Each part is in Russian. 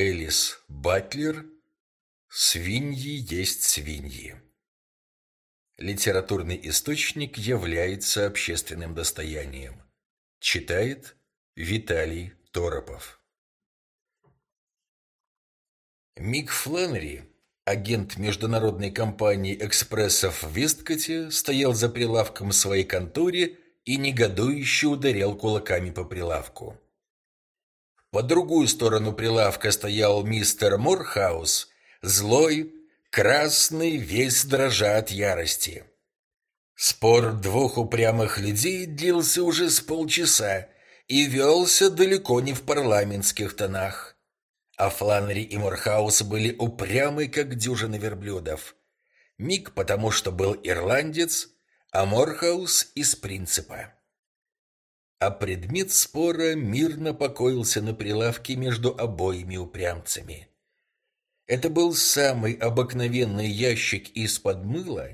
Элис Батлер «Свиньи есть свиньи». Литературный источник является общественным достоянием. Читает Виталий Торопов. Мик Фланнери, агент международной компании экспрессов в Весткоте, стоял за прилавком в своей конторе и негодующе ударял кулаками по прилавку. По другую сторону прилавка стоял мистер Морхаус, злой, красный, весь дрожа от ярости. Спор двух упрямых людей длился уже с полчаса и велся далеко не в парламентских тонах. А Фланнери и Морхаус были упрямы, как дюжина верблюдов. Мик потому, что был ирландец, а Морхаус из принципа а предмет спора мирно покоился на прилавке между обоими упрямцами. Это был самый обыкновенный ящик из-под мыла,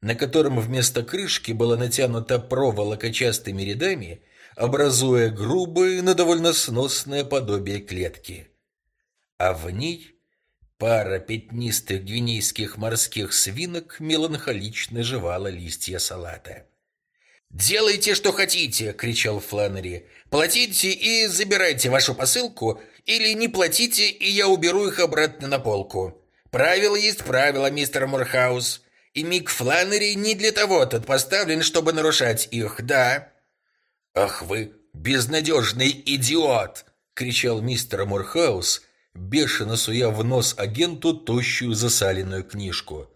на котором вместо крышки была натянута проволока частыми рядами, образуя грубое, но довольно сносное подобие клетки. А в ней пара пятнистых гвинейских морских свинок меланхолично жевала листья салата. «Делайте, что хотите!» — кричал Фланнери. «Платите и забирайте вашу посылку, или не платите, и я уберу их обратно на полку. Правило есть правило, мистер Мурхаус, и Мик Фланнери не для того тут поставлен, чтобы нарушать их, да?» «Ах вы, безнадежный идиот!» — кричал мистер Мурхаус, бешено суя в нос агенту тощую засаленную книжку.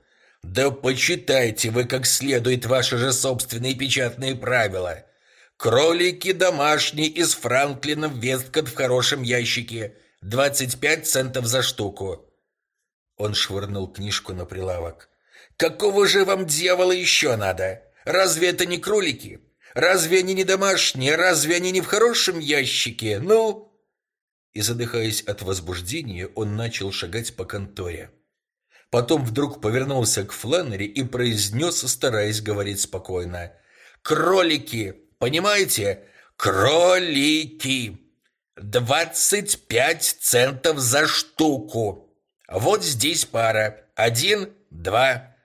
Да почитайте вы как следует ваши же собственные печатные правила. Кролики домашние из Франклина в Весткот в хорошем ящике. 25 центов за штуку. Он швырнул книжку на прилавок. Какого же вам дьявола еще надо? Разве это не кролики? Разве они не домашние? Разве они не в хорошем ящике? Ну? И задыхаясь от возбуждения, он начал шагать по конторе. Потом вдруг повернулся к Фленнери и произнес, стараясь говорить спокойно. «Кролики! Понимаете? Кролики! Двадцать пять центов за штуку! Вот здесь пара. Один, два.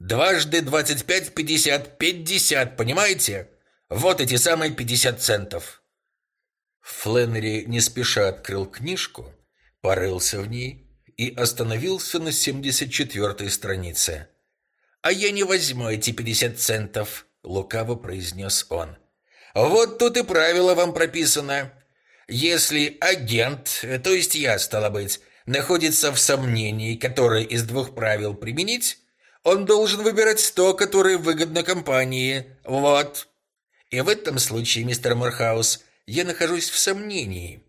Дважды двадцать пять, пятьдесят, пятьдесят, понимаете? Вот эти самые пятьдесят центов!» Фленнери не спеша открыл книжку, порылся в ней и остановился на 74-й странице. «А я не возьму эти 50 центов», — лукаво произнес он. «Вот тут и правило вам прописано. Если агент, то есть я, стало быть, находится в сомнении, которое из двух правил применить, он должен выбирать то, которое выгодно компании. Вот. И в этом случае, мистер Морхаус, я нахожусь в сомнении.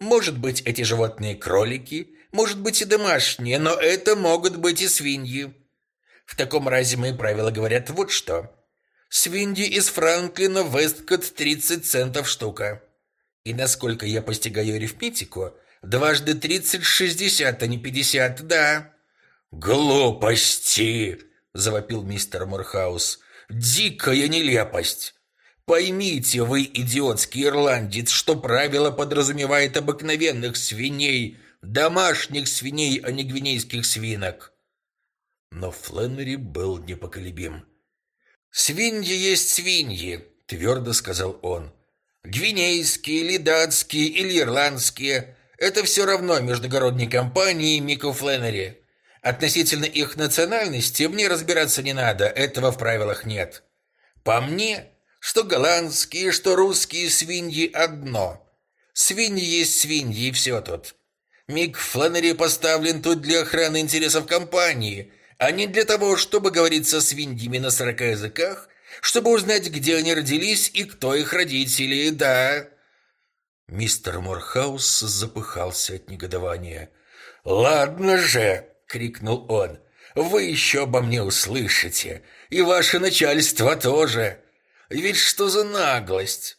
Может быть, эти животные кролики, может быть и домашние, но это могут быть и свиньи. В таком разе мои правила говорят вот что. Свиньи из Франклина Весткот 30 центов штука. И насколько я постигаю арифметику, дважды 30 – 60, а не 50, да. «Глупости!» – завопил мистер Мурхаус. «Дикая нелепость! Поймите вы, идиотский ирландец, что правило подразумевает обыкновенных свиней – домашних свиней, а не гвинейских свинок. Но Фленнери был непоколебим. «Свиньи есть свиньи», — твердо сказал он. «Гвинейские, или датские, или ирландские — это все равно междугородней компании Мико Фленнери. Относительно их национальности мне разбираться не надо, этого в правилах нет. По мне, что голландские, что русские свиньи одно. Свиньи есть свиньи, и все тут. Мик Фланнери поставлен тут для охраны интересов компании, а не для того, чтобы говорить со свиньями на сорока языках, чтобы узнать, где они родились и кто их родители, да». Мистер Морхаус запыхался от негодования. «Ладно же!» — крикнул он. «Вы еще обо мне услышите, и ваше начальство тоже. Ведь что за наглость!»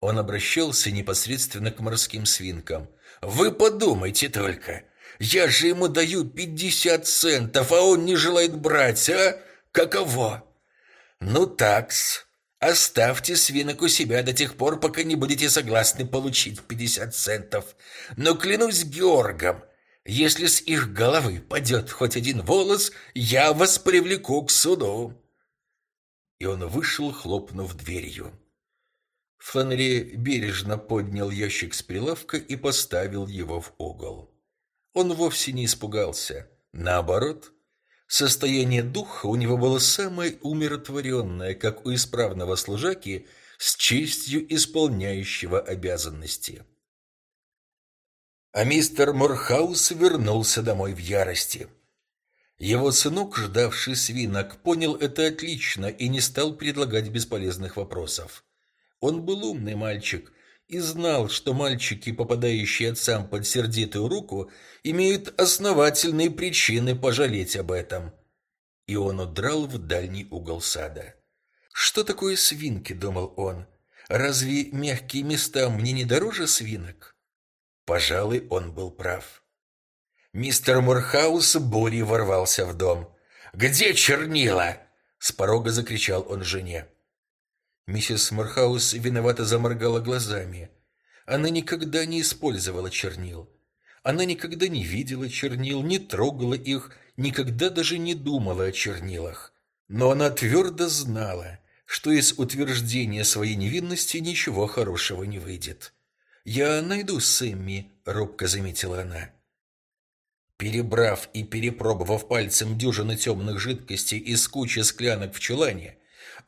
Он обращался непосредственно к морским свинкам. Вы подумайте только. Я же ему даю пятьдесят центов, а он не желает брать, а? Каково? Ну такс. Оставьте свинок у себя до тех пор, пока не будете согласны получить пятьдесят центов. Но клянусь Георгом, Если с их головы падет хоть один волос, я вас привлеку к суду!» И он вышел, хлопнув дверью. Фланери бережно поднял ящик с прилавка и поставил его в угол. Он вовсе не испугался. Наоборот, состояние духа у него было самое умиротворенное, как у исправного служаки, с честью исполняющего обязанности. А мистер Морхаус вернулся домой в ярости. Его сынок, ждавший свинок, понял это отлично и не стал предлагать бесполезных вопросов. Он был умный мальчик и знал, что мальчики, попадающие отцам под сердитую руку, имеют основательные причины пожалеть об этом. И он удрал в дальний угол сада. «Что такое свинки?» — думал он. «Разве мягкие места мне не дороже свинок?» Пожалуй, он был прав. Мистер Мурхаус бурей ворвался в дом. «Где чернила?» — с порога закричал он жене. Миссис Мурхаус виновато заморгала глазами. Она никогда не использовала чернил. Она никогда не видела чернил, не трогала их, никогда даже не думала о чернилах. Но она твердо знала, что из утверждения своей невинности ничего хорошего не выйдет. «Я найду Сэмми», — робко заметила она. Перебрав и перепробовав пальцем дюжины темных жидкостей из кучи склянок в чулане,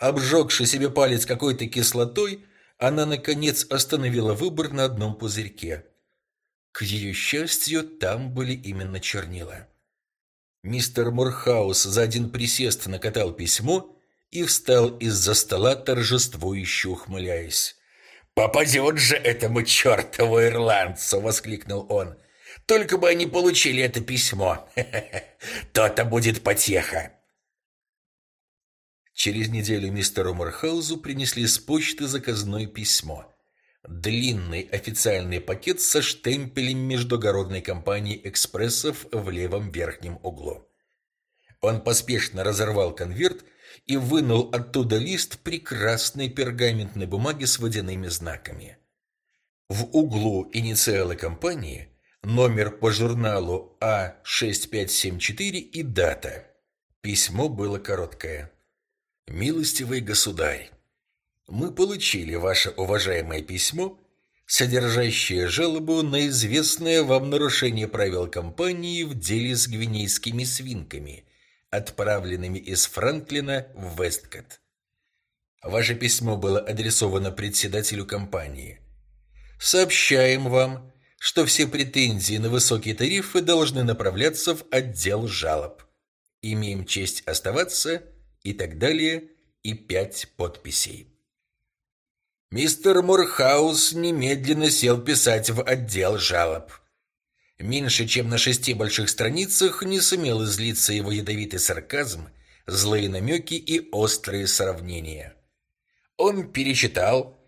обжегши себе палец какой-то кислотой, она, наконец, остановила выбор на одном пузырьке. К ее счастью, там были именно чернила. Мистер Мурхаус за один присест накатал письмо и встал из-за стола, торжествующе ухмыляясь. «Попадет же этому чертову ирландцу!» — воскликнул он. «Только бы они получили это письмо! То-то будет потеха!» Через неделю мистеру Морхаузу принесли с почты заказное письмо. Длинный официальный пакет со штемпелем междугородной компании экспрессов в левом верхнем углу. Он поспешно разорвал конверт и вынул оттуда лист прекрасной пергаментной бумаги с водяными знаками. В углу инициалы компании, номер по журналу А6574 и дата. Письмо было короткое. «Милостивый государь, мы получили ваше уважаемое письмо, содержащее жалобу на известное вам нарушение правил компании в деле с гвинейскими свинками – отправленными из Франклина в Весткот. Ваше письмо было адресовано председателю компании. Сообщаем вам, что все претензии на высокие тарифы должны направляться в отдел жалоб. Имеем честь оставаться и так далее, и пять подписей. Мистер Мурхаус немедленно сел писать в отдел жалоб. Меньше чем на шести больших страницах не сумел излиться его ядовитый сарказм, злые намеки и острые сравнения. Он перечитал,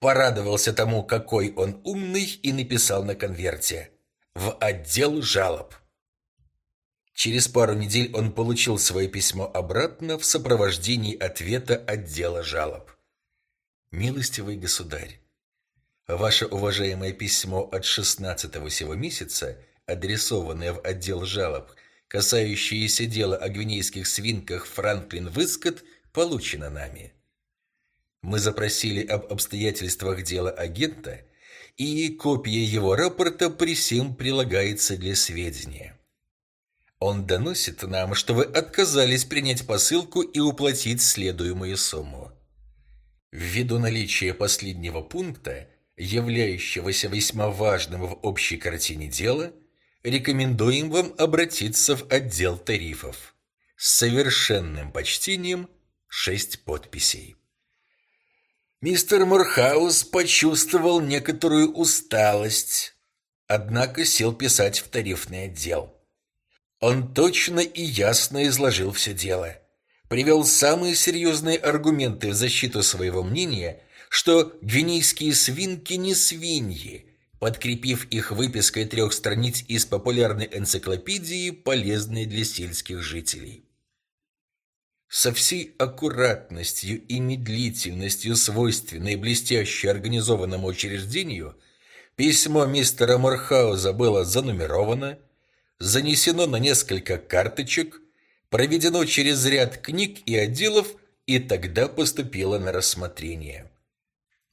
порадовался тому, какой он умный, и написал на конверте «В отдел жалоб». Через пару недель он получил свое письмо обратно в сопровождении ответа отдела жалоб. «Милостивый государь, Ваше уважаемое письмо от 16 сего месяца, адресованное в отдел жалоб, касающееся дела о гвинейских свинках Франклин Выскот, получено нами. Мы запросили об обстоятельствах дела агента, и копия его рапорта при сим прилагается для сведения. Он доносит нам, что вы отказались принять посылку и уплатить следуемую сумму. Ввиду наличия последнего пункта, являющегося весьма важным в общей картине дела, рекомендуем вам обратиться в отдел тарифов. С совершенным почтением шесть подписей. Мистер Мурхаус почувствовал некоторую усталость, однако сел писать в тарифный отдел. Он точно и ясно изложил все дело, привел самые серьезные аргументы в защиту своего мнения – что гвинейские свинки не свиньи, подкрепив их выпиской трех страниц из популярной энциклопедии, полезной для сельских жителей. Со всей аккуратностью и медлительностью, свойственной блестяще организованному учреждению, письмо мистера Морхауза было занумеровано, занесено на несколько карточек, проведено через ряд книг и отделов и тогда поступило на рассмотрение.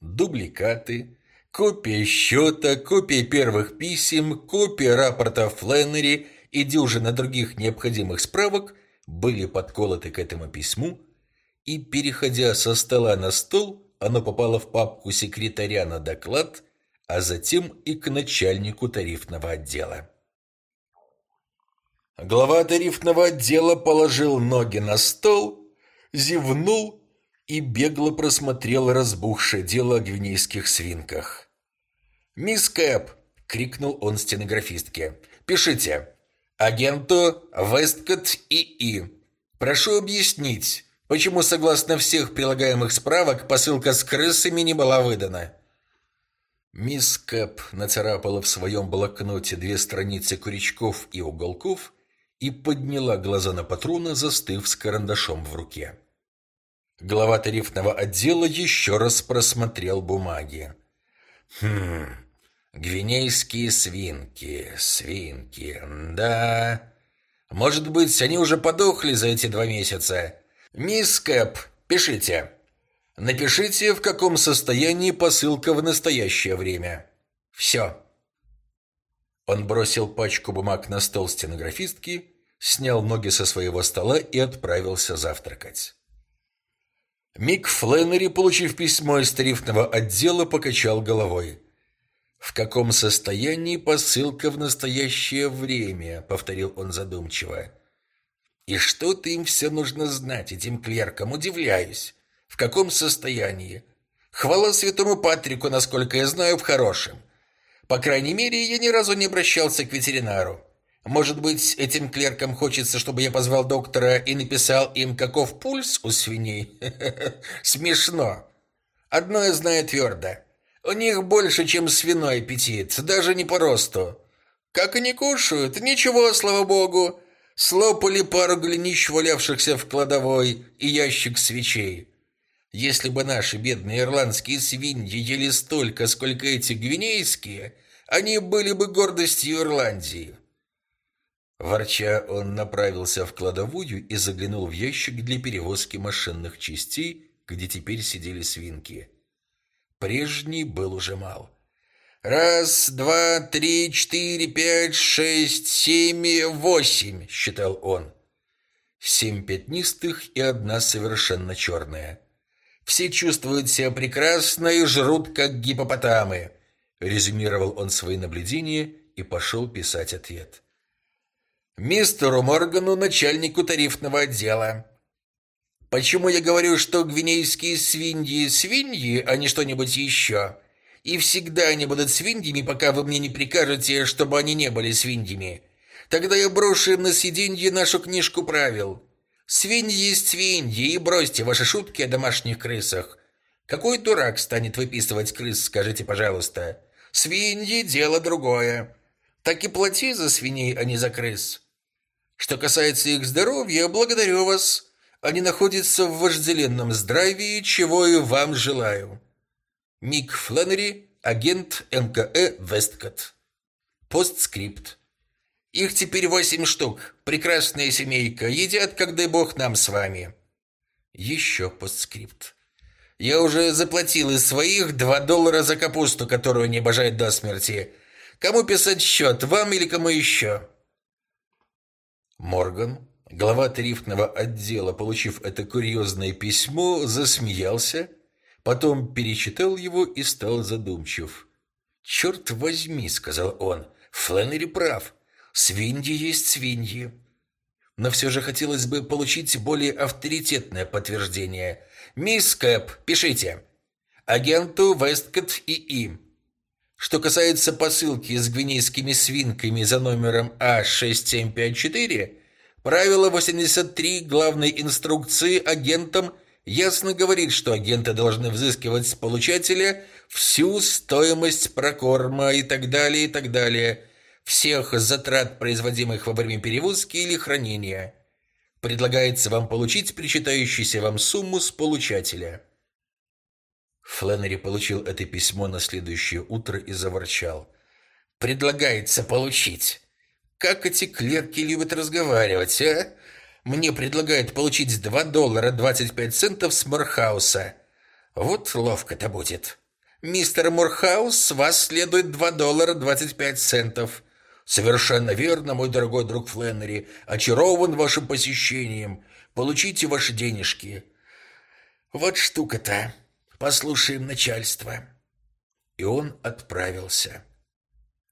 Дубликаты, копия счета, копия первых писем, копия рапорта Фленнери и дюжина других необходимых справок были подколоты к этому письму, и, переходя со стола на стол, оно попало в папку секретаря на доклад, а затем и к начальнику тарифного отдела. Глава тарифного отдела положил ноги на стол, зевнул и бегло просмотрел разбухшее дело о гвинейских свинках. «Мисс Кэп!» — крикнул он стенографистке. «Пишите. Агенту Весткот ИИ. Прошу объяснить, почему, согласно всех прилагаемых справок, посылка с крысами не была выдана». Мисс Кэп нацарапала в своем блокноте две страницы крючков и уголков и подняла глаза на патрона, застыв с карандашом в руке. Глава тарифного отдела еще раз просмотрел бумаги. «Хм, гвинейские свинки, свинки, да. Может быть, они уже подохли за эти два месяца. Мисс Кэп, пишите. Напишите, в каком состоянии посылка в настоящее время. Все». Он бросил пачку бумаг на стол стенографистки, снял ноги со своего стола и отправился завтракать. Мик Фленнери, получив письмо из тарифного отдела, покачал головой. «В каком состоянии посылка в настоящее время?» — повторил он задумчиво. «И что-то им все нужно знать, этим клеркам, удивляюсь. В каком состоянии? Хвала святому Патрику, насколько я знаю, в хорошем. По крайней мере, я ни разу не обращался к ветеринару. Может быть, этим клеркам хочется, чтобы я позвал доктора и написал им, каков пульс у свиней? Смешно. Одно я знаю твердо. У них больше, чем свиной аппетит, даже не по росту. Как они кушают? Ничего, слава богу. Слопали пару глинищ, валявшихся в кладовой, и ящик свечей. Если бы наши бедные ирландские свиньи ели столько, сколько эти гвинейские, они были бы гордостью Ирландии. Ворча, он направился в кладовую и заглянул в ящик для перевозки машинных частей, где теперь сидели свинки. Прежний был уже мал. «Раз, два, три, четыре, пять, шесть, семь, восемь», — считал он. Семь пятнистых и одна совершенно черная. Все чувствуют себя прекрасно и жрут, как гипопотамы», — резюмировал он свои наблюдения и пошел писать ответ. «Мистеру Моргану, начальнику тарифного отдела. Почему я говорю, что гвинейские свиньи — свиньи, а не что-нибудь еще? И всегда они будут свиньями, пока вы мне не прикажете, чтобы они не были свиньями. Тогда я брошу им на сиденье нашу книжку правил». Свиньи есть свиньи, и бросьте ваши шутки о домашних крысах. Какой дурак станет выписывать крыс, скажите, пожалуйста? Свиньи – дело другое. Так и плати за свиней, а не за крыс. Что касается их здоровья, благодарю вас. Они находятся в вожделенном здравии, чего и вам желаю. Мик Фленнери, агент МКЭ «Весткот». Постскрипт. Их теперь восемь штук. Прекрасная семейка. Едят, как дай бог нам с вами. Еще постскрипт. Я уже заплатил из своих два доллара за капусту, которую не обожают до смерти. Кому писать счет, вам или кому еще? Морган, глава тарифного отдела, получив это курьезное письмо, засмеялся, потом перечитал его и стал задумчив. «Черт возьми», — сказал он, — «Фленнери прав. Свиньи есть свиньи. Но все же хотелось бы получить более авторитетное подтверждение. Мисс Кэп, пишите. Агенту Весткот ИИ. Что касается посылки с гвинейскими свинками за номером А6754, правило 83 главной инструкции агентам ясно говорит, что агенты должны взыскивать с получателя всю стоимость прокорма и так далее, и так далее – всех затрат, производимых во время перевозки или хранения. Предлагается вам получить причитающуюся вам сумму с получателя. Фленнери получил это письмо на следующее утро и заворчал. «Предлагается получить. Как эти клерки любят разговаривать, а? Мне предлагают получить 2 доллара 25 центов с Морхауса. Вот ловко-то будет. Мистер Морхаус, с вас следует 2 доллара 25 центов. Совершенно верно, мой дорогой друг Фленнери. Очарован вашим посещением. Получите ваши денежки. Вот штука-то. Послушаем начальство. И он отправился.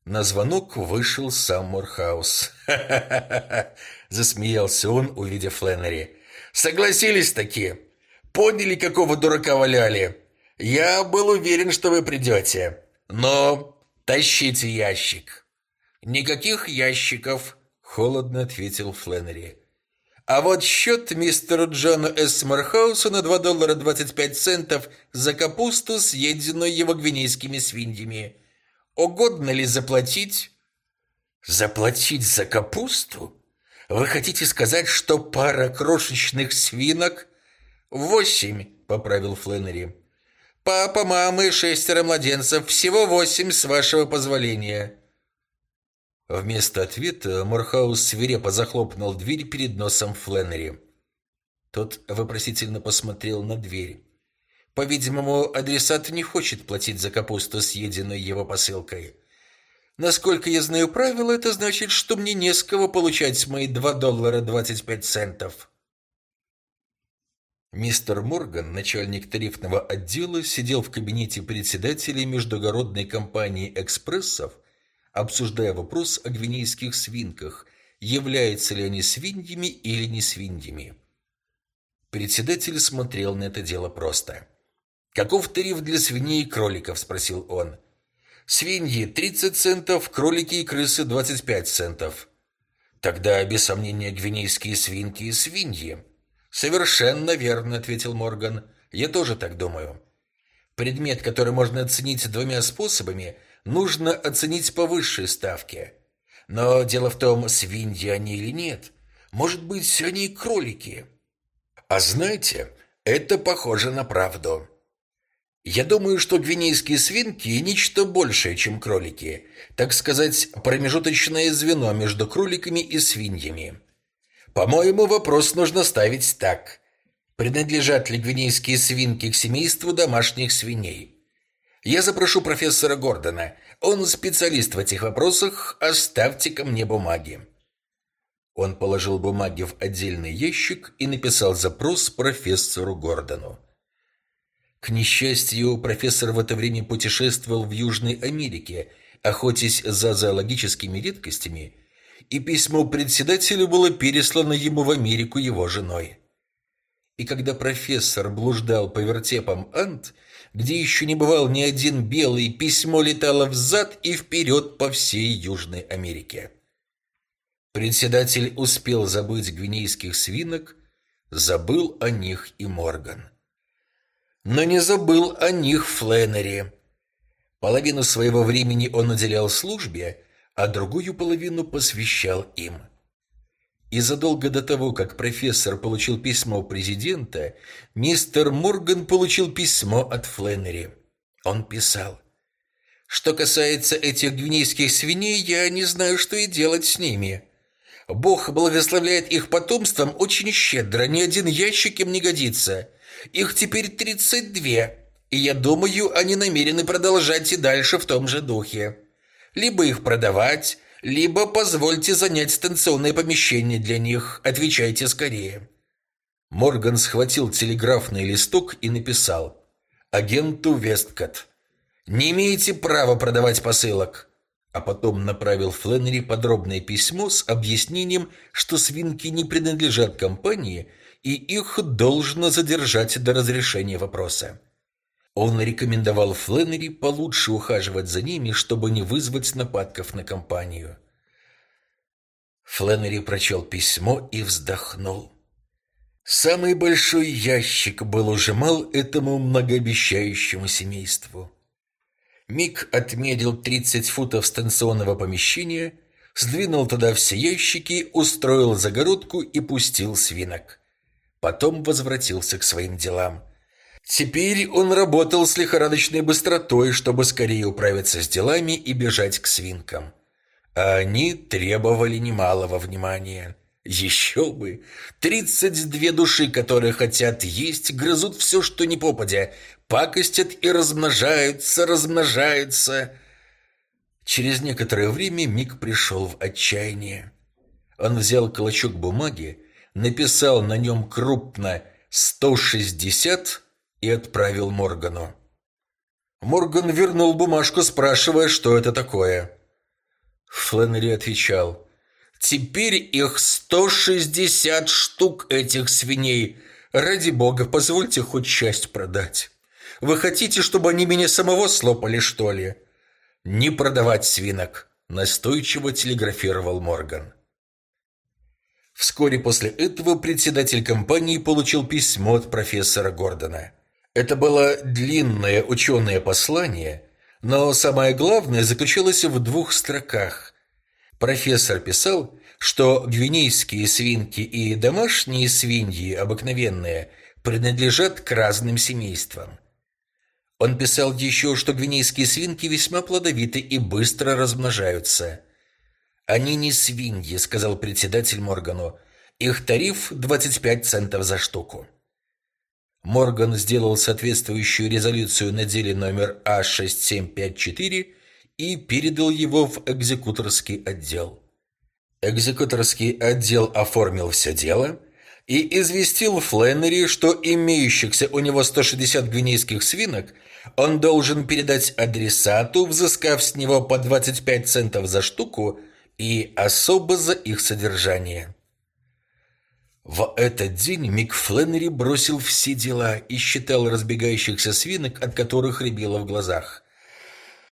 На звонок вышел сам Морхаус. «Ха-ха-ха-ха!» – засмеялся он, увидев Фленнери. «Согласились такие? Поняли, какого дурака валяли? Я был уверен, что вы придете. Но тащите ящик». «Никаких ящиков», – холодно ответил Фленнери. «А вот счет мистеру Джону С. На 2 доллара 25 центов за капусту, съеденную его гвинейскими свиньями». Угодно ли заплатить? Заплатить за капусту? Вы хотите сказать, что пара крошечных свинок? Восемь, поправил Фленнери. Папа, мама и шестеро младенцев. Всего восемь, с вашего позволения. Вместо ответа Морхаус свирепо захлопнул дверь перед носом Фленнери. Тот вопросительно посмотрел на дверь. По-видимому, адресат не хочет платить за капусту, съеденную его посылкой. Насколько я знаю правила, это значит, что мне не с кого получать мои 2 доллара 25 центов. Мистер Морган, начальник тарифного отдела, сидел в кабинете председателя междугородной компании «Экспрессов», обсуждая вопрос о гвинейских свинках, являются ли они свиньями или не свиньями. Председатель смотрел на это дело просто – «Каков тариф для свиней и кроликов?» – спросил он. «Свиньи – 30 центов, кролики и крысы – 25 центов». «Тогда, без сомнения, гвинейские свинки и свиньи». «Совершенно верно», – ответил Морган. «Я тоже так думаю». Предмет, который можно оценить двумя способами, нужно оценить по высшей ставке. Но дело в том, свиньи они или нет. Может быть, они и кролики. А знаете, это похоже на правду. Я думаю, что гвинейские свинки – нечто большее, чем кролики. Так сказать, промежуточное звено между кроликами и свиньями. По-моему, вопрос нужно ставить так. Принадлежат ли гвинейские свинки к семейству домашних свиней? Я запрошу профессора Гордона. Он специалист в этих вопросах. Оставьте ко мне бумаги. Он положил бумаги в отдельный ящик и написал запрос профессору Гордону. К несчастью, профессор в это время путешествовал в Южной Америке, охотясь за зоологическими редкостями, и письмо председателю было переслано ему в Америку его женой. И когда профессор блуждал по вертепам Ант, где еще не бывал ни один белый, письмо летало взад и вперед по всей Южной Америке. Председатель успел забыть гвинейских свинок, забыл о них и Морган но не забыл о них Фленнери. Половину своего времени он уделял службе, а другую половину посвящал им. И задолго до того, как профессор получил письмо президента, мистер Морган получил письмо от Фленнери. Он писал. «Что касается этих гвинейских свиней, я не знаю, что и делать с ними. Бог благословляет их потомством очень щедро, ни один ящик им не годится. Их теперь 32, и я думаю, они намерены продолжать и дальше в том же духе. Либо их продавать, либо позвольте занять станционное помещение для них. Отвечайте скорее». Морган схватил телеграфный листок и написал «Агенту Весткот, не имеете права продавать посылок» а потом направил Фленнери подробное письмо с объяснением, что свинки не принадлежат компании и их должно задержать до разрешения вопроса. Он рекомендовал Фленнери получше ухаживать за ними, чтобы не вызвать нападков на компанию. Фленнери прочел письмо и вздохнул. Самый большой ящик был уже мал этому многообещающему семейству. Мик отмерил 30 футов станционного помещения, сдвинул туда все ящики, устроил загородку и пустил свинок. Потом возвратился к своим делам. Теперь он работал с лихорадочной быстротой, чтобы скорее управиться с делами и бежать к свинкам. А они требовали немалого внимания. Еще бы! Тридцать две души, которые хотят есть, грызут все, что не попадя, пакостят и размножаются, размножаются. Через некоторое время Мик пришел в отчаяние. Он взял клочок бумаги, написал на нем крупно «160» и отправил Моргану. Морган вернул бумажку, спрашивая, что это такое. Фленнери отвечал «Теперь их 160 штук этих свиней. Ради бога, позвольте хоть часть продать. Вы хотите, чтобы они меня самого слопали, что ли?» «Не продавать свинок», – настойчиво телеграфировал Морган. Вскоре после этого председатель компании получил письмо от профессора Гордона. Это было длинное ученое послание, но самое главное заключалось в двух строках. Профессор писал, что гвинейские свинки и домашние свиньи, обыкновенные, принадлежат к разным семействам. Он писал еще, что гвинейские свинки весьма плодовиты и быстро размножаются – «Они не свиньи», — сказал председатель Моргану. «Их тариф 25 центов за штуку». Морган сделал соответствующую резолюцию на деле номер А6754 и передал его в экзекуторский отдел. Экзекуторский отдел оформил все дело и известил Фленнери, что имеющихся у него 160 гвинейских свинок он должен передать адресату, взыскав с него по 25 центов за штуку, и особо за их содержание. В этот день Мик Фленнери бросил все дела и считал разбегающихся свинок, от которых рябило в глазах.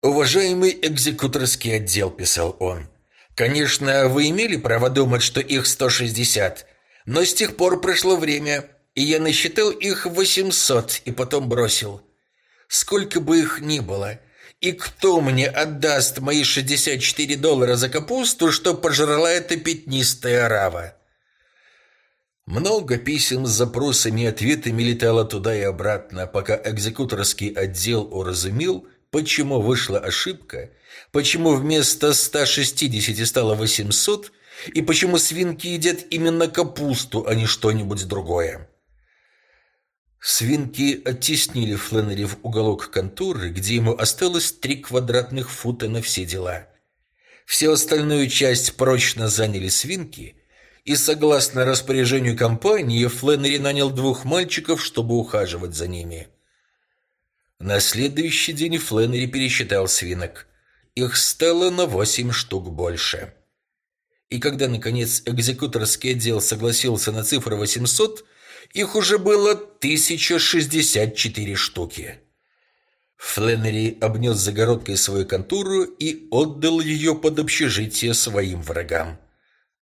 «Уважаемый экзекуторский отдел», — писал он, — «конечно, вы имели право думать, что их 160, но с тех пор прошло время, и я насчитал их 800 и потом бросил. Сколько бы их ни было — и кто мне отдаст мои 64 доллара за капусту, что пожрала эта пятнистая рава? Много писем с запросами и ответами летало туда и обратно, пока экзекуторский отдел уразумел, почему вышла ошибка, почему вместо 160 стало 800, и почему свинки едят именно капусту, а не что-нибудь другое. Свинки оттеснили Фленнери в уголок конторы, где ему осталось три квадратных фута на все дела. Всю остальную часть прочно заняли свинки, и, согласно распоряжению компании, Фленнери нанял двух мальчиков, чтобы ухаживать за ними. На следующий день Фленнери пересчитал свинок. Их стало на восемь штук больше. И когда, наконец, экзекуторский отдел согласился на цифру 800, их уже было 1064 штуки. Фленнери обнес загородкой свою контуру и отдал ее под общежитие своим врагам.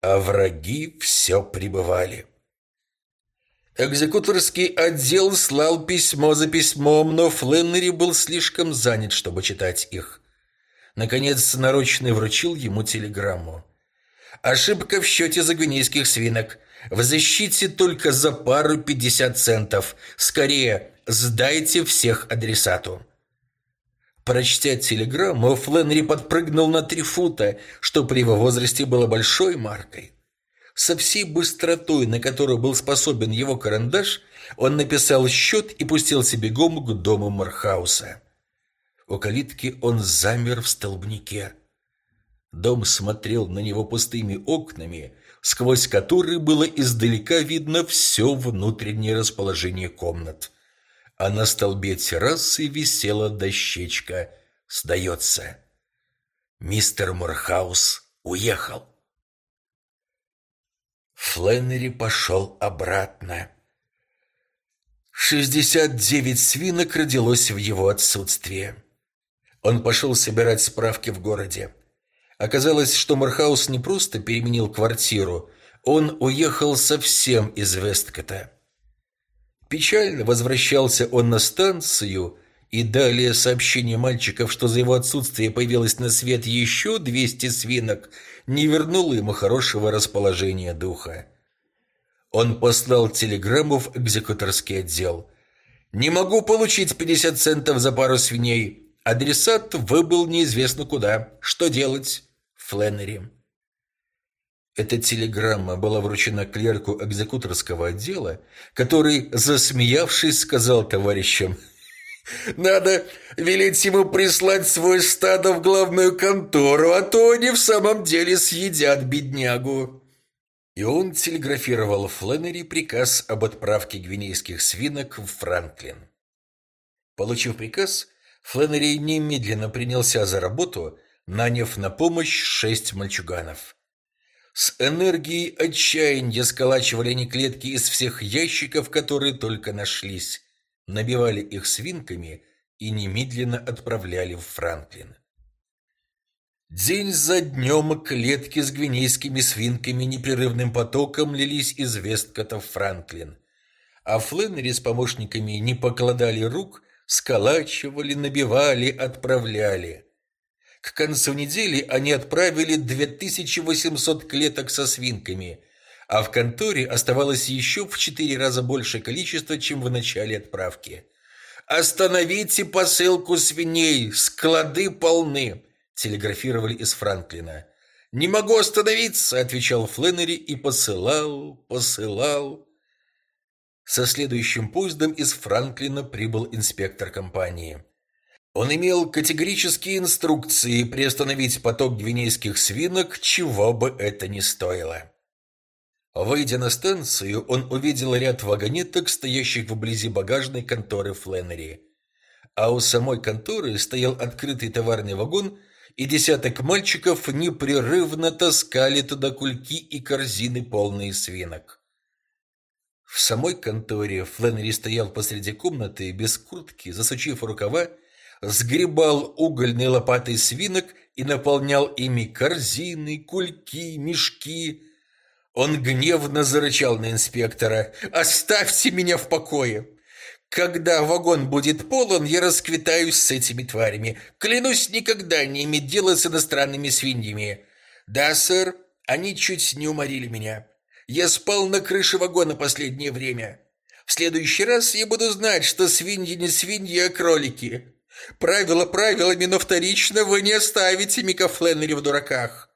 А враги все прибывали. Экзекуторский отдел слал письмо за письмом, но Фленнери был слишком занят, чтобы читать их. Наконец, нарочный вручил ему телеграмму. «Ошибка в счете за гвинейских свинок. В защите только за пару пятьдесят центов. Скорее, сдайте всех адресату. Прочтя телеграмму, Фленри подпрыгнул на три фута, что при его возрасте было большой маркой. Со всей быстротой, на которую был способен его карандаш, он написал счет и пустился бегом к дому Мархауса. У калитки он замер в столбнике. Дом смотрел на него пустыми окнами, сквозь который было издалека видно все внутреннее расположение комнат. А на столбе террасы висела дощечка «Сдается». Мистер Мурхаус уехал. Фленнери пошел обратно. Шестьдесят девять свинок родилось в его отсутствие. Он пошел собирать справки в городе. Оказалось, что Мархаус не просто переменил квартиру, он уехал совсем из Весткота. Печально возвращался он на станцию, и далее сообщение мальчиков, что за его отсутствие появилось на свет еще 200 свинок, не вернуло ему хорошего расположения духа. Он послал телеграмму в экзекуторский отдел. «Не могу получить 50 центов за пару свиней. Адресат выбыл неизвестно куда. Что делать?» Фленнери. Эта телеграмма была вручена клерку экзекуторского отдела, который, засмеявшись, сказал товарищам «Надо велеть ему прислать свой стадо в главную контору, а то они в самом деле съедят беднягу». И он телеграфировал Фленнери приказ об отправке гвинейских свинок в Франклин. Получив приказ, Фленнери немедленно принялся за работу, наняв на помощь шесть мальчуганов. С энергией отчаяния сколачивали они клетки из всех ящиков, которые только нашлись, набивали их свинками и немедленно отправляли в Франклин. День за днем клетки с гвинейскими свинками непрерывным потоком лились из Весткота в Франклин, а Фленнери с помощниками не покладали рук, сколачивали, набивали, отправляли – к концу недели они отправили 2800 клеток со свинками, а в конторе оставалось еще в четыре раза большее количество, чем в начале отправки. «Остановите посылку свиней! Склады полны!» – телеграфировали из Франклина. «Не могу остановиться!» – отвечал Фленнери и посылал, посылал. Со следующим поездом из Франклина прибыл инспектор компании. Он имел категорические инструкции приостановить поток гвинейских свинок, чего бы это ни стоило. Выйдя на станцию, он увидел ряд вагонеток, стоящих вблизи багажной конторы Фленнери. А у самой конторы стоял открытый товарный вагон, и десяток мальчиков непрерывно таскали туда кульки и корзины, полные свинок. В самой конторе Фленнери стоял посреди комнаты без куртки, засучив рукава, сгребал угольной лопатой свинок и наполнял ими корзины, кульки, мешки. Он гневно зарычал на инспектора. «Оставьте меня в покое! Когда вагон будет полон, я расквитаюсь с этими тварями. Клянусь никогда не иметь дела с иностранными свиньями. Да, сэр, они чуть не уморили меня. Я спал на крыше вагона последнее время. В следующий раз я буду знать, что свиньи не свиньи, а кролики. Правила правилами, но вторично вы не оставите Мика Фленнери в дураках.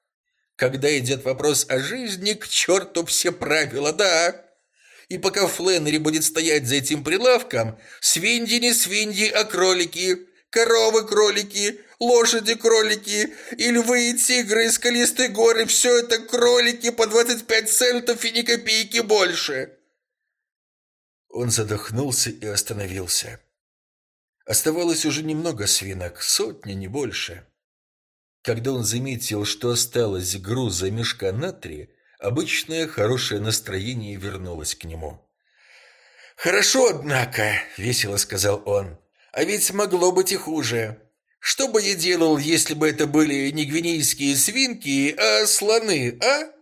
Когда идет вопрос о жизни, к черту все правила, да. И пока Фленнери будет стоять за этим прилавком, свиньи не свиньи, а кролики, коровы-кролики, лошади-кролики, и львы и тигры из скалистой горы, все это кролики по 25 центов и ни копейки больше. Он задохнулся и остановился. Оставалось уже немного свинок, сотни, не больше. Когда он заметил, что осталось груза мешка на три, обычное хорошее настроение вернулось к нему. «Хорошо, однако», — весело сказал он, — «а ведь могло быть и хуже. Что бы я делал, если бы это были не гвинейские свинки, а слоны, а?»